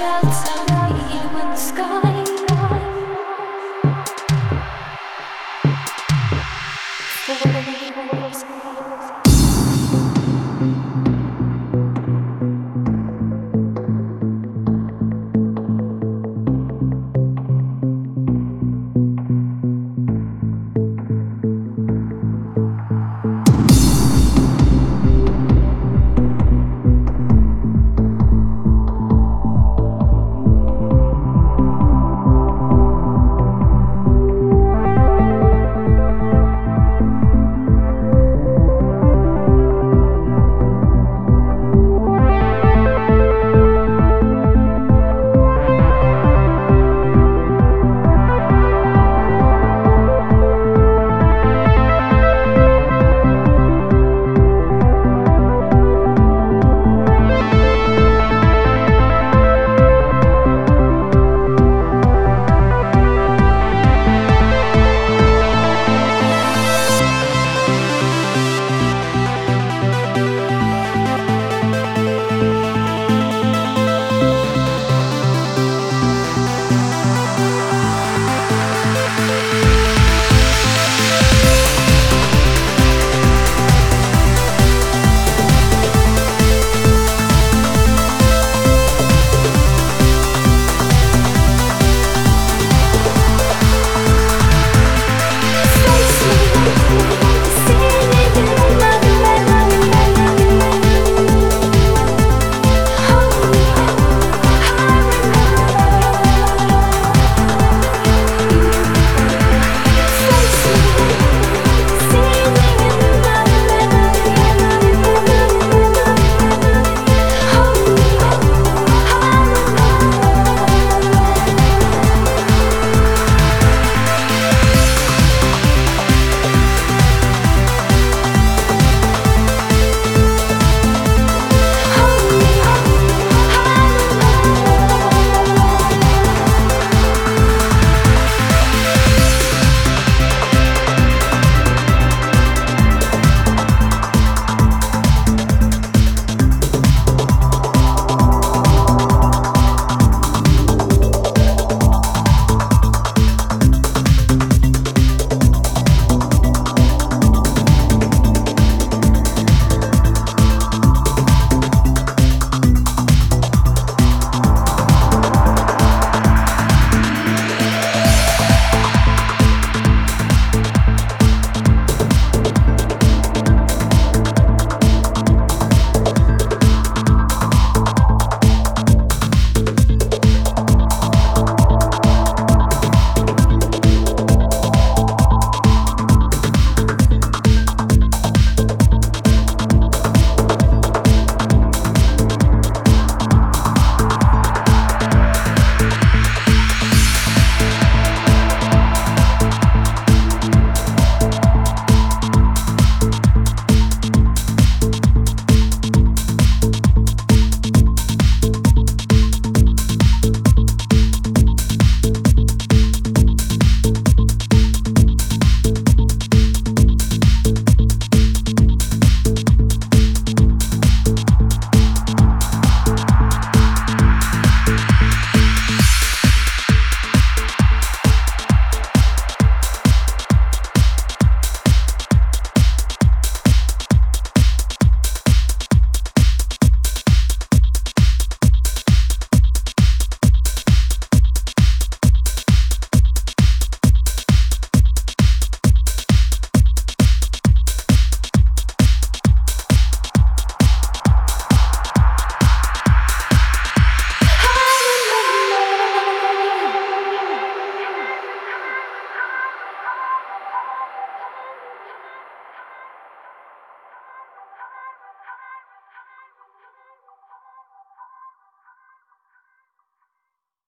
shelter